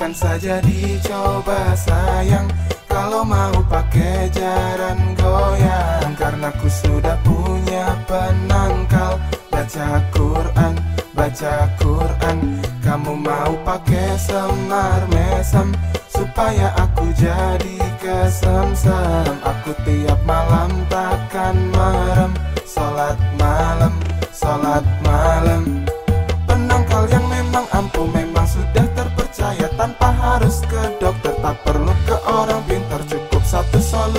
Silahkan saja dicoba sayang. Kalau mau pakai jaran goyang. Karena ku sudah punya penangkal. Baca Quran, baca Quran. Kamu mau pakai semar mesem. Supaya aku jadi kesemsem. Aku tiap malam takkan merem. Salat malam, salat malam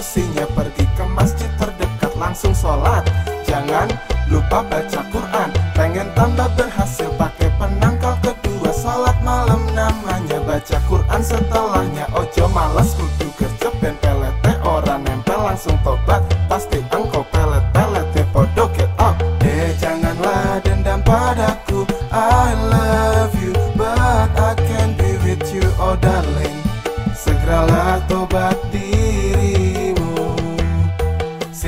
solusinya pergi ke masjid terdekat langsung sholat. Jangan lupa baca Quran. Pengen tambah berhasil pakai penangkal kedua. Sholat malam namanya baca Quran setelahnya Ojo malas. Kudu kerja pelete orang nempel langsung tobat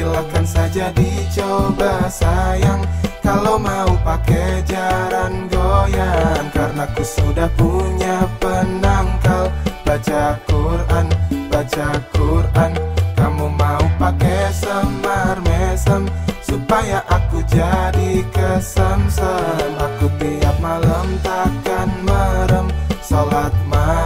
Silakan saja dicoba sayang. Kalau mau pakai jaran goyang Karena ku sudah punya penangkal. Baca Quran, baca Quran. Kamu mau pakai semar mesem Supaya aku jadi kesemsem. Aku tiap malam takkan merem Salat malam,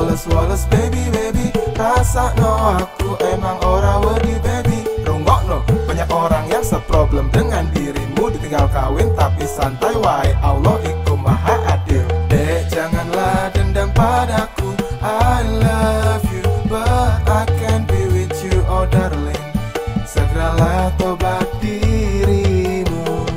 Wallace Wallace baby baby. Rasa no aku emang ora wedi baby. Rungok no, banyak orang yang seproblem dengan dirimu. Ditinggal kawin tapi santai wae Allah iku maha adil. Dek janganlah dendam padaku. I love you but I can't be with you oh darling. Segeralah tobat dirimu.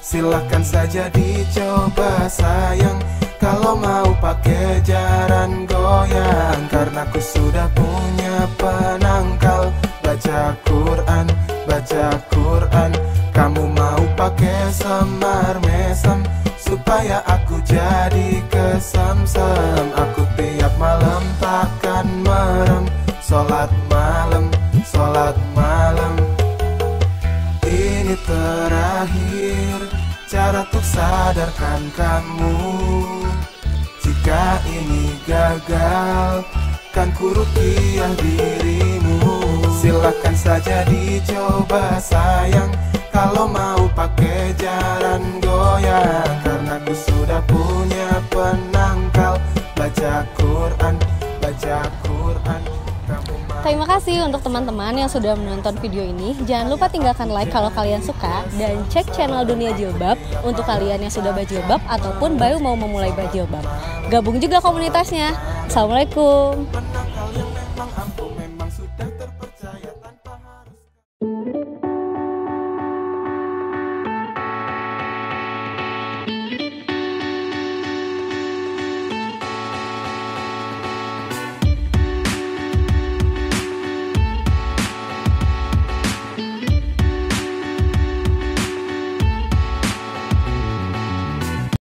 Silahkan saja dicoba sayang Kalau mau pakai jaran goyang Karena ku sudah punya penangkal. Baca Quran, baca Quran Kamu mau pakai semar mesem Supaya aku jadi kesemsem Aku tiap malam takkan merem Salat malam, salat malam. Ini terakhir Cara untuk sadarkan kamu Jika ini gagal Kan kurukiah dirimu. Silahkan saja dicoba sayang. Kalau mau pakai jaran goyang Terima kasih untuk teman-teman yang sudah menonton video ini. Jangan lupa tinggalkan like kalau kalian suka dan cek channel Dunia Jilbab untuk kalian yang sudah berjilbab ataupun baru mau memulai berjilbab. Gabung juga komunitasnya. Assalamualaikum.